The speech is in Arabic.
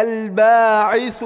الباعث